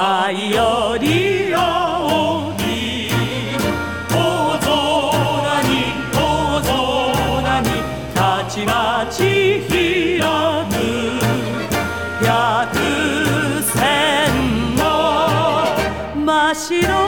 愛より大きい。大空に大空にたちまち開く百戦の真っ白。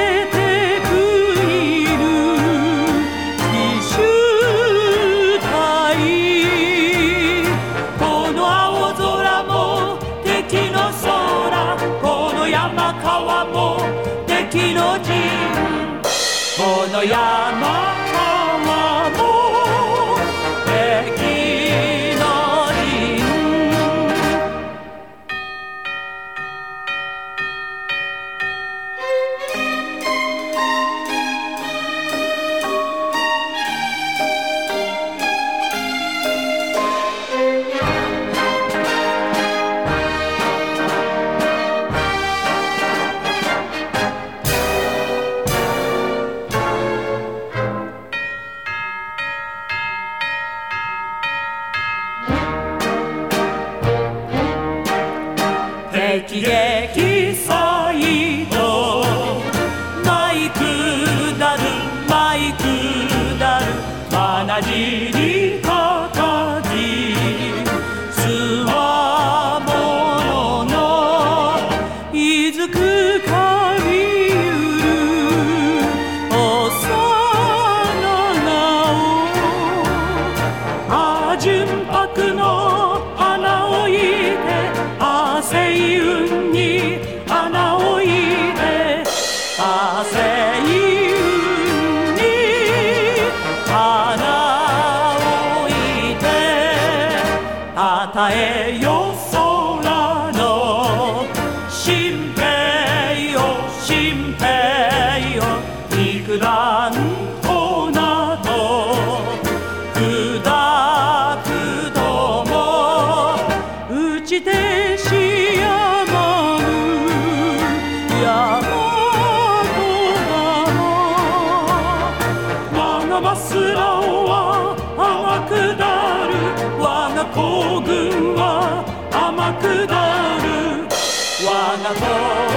敵の陣この山敵撃サイド。マイクダルマイクダルまなじりかかじつわもののいずくかびゆる。おさながをあ純白えよ空の新兵よ新兵よ肉弾となど砕くとも打ちてしやまぬ山と川我がマスラオは天下る我が行軍は天下る我が